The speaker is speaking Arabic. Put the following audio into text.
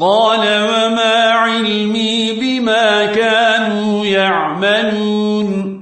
قال وما علمي بما كانوا يعملون